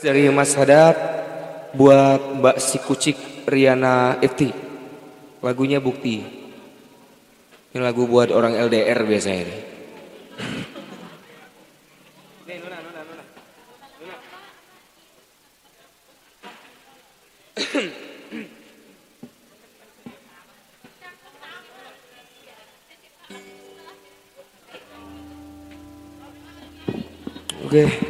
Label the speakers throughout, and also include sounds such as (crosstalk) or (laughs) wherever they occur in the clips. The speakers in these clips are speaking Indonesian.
Speaker 1: dari Mas Hadat buat Mbak si Kucik Riana Eti. Lagunya Bukti. Ini lagu buat orang LDR biasanya ini. Oke. Melangkah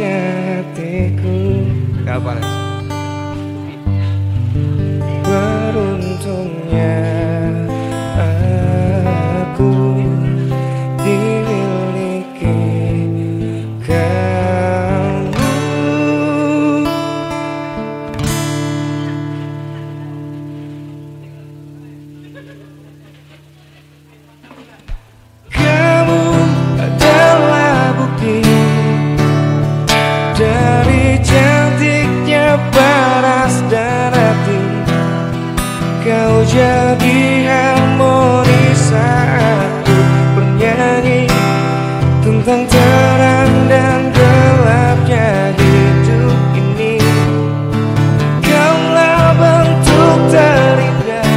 Speaker 1: kerasnya hatiku Kapan? Jadi harmoni saat ku bernyanyi Tentang terang dan gelapnya hidup ini. Kaulah bentuk terindah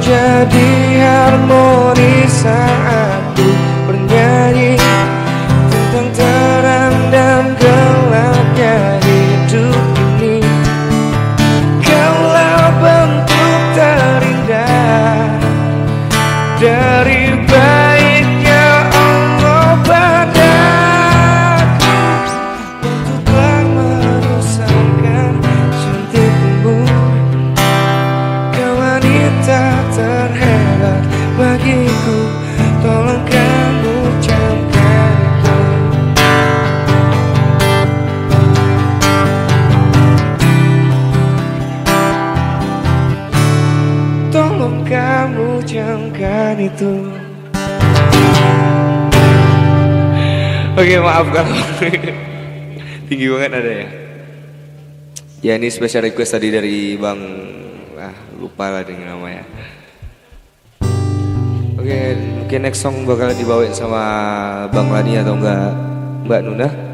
Speaker 1: jadi harmoni saat ku bernyanyi. Tentang terang dan gelapnya hidup ini. Kaulah bentuk terindah dari baiknya Allah padaku. Waktu telah merusakkan cantikmu Kau wanita terhebat bagiku. Tolong kamu camkan itu Tolong kamu camkan itu. Oke maaf kalau (laughs) tinggi banget ada ya. Ya ini special request tadi dari Bang ah lupa lah dengan namanya. Oke, mungkin next song bakal dibawain sama Bang Lani atau enggak Mbak Nuna.